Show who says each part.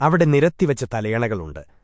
Speaker 1: അവിടെ നിരത്തിവച്ച തലയണകളുണ്ട്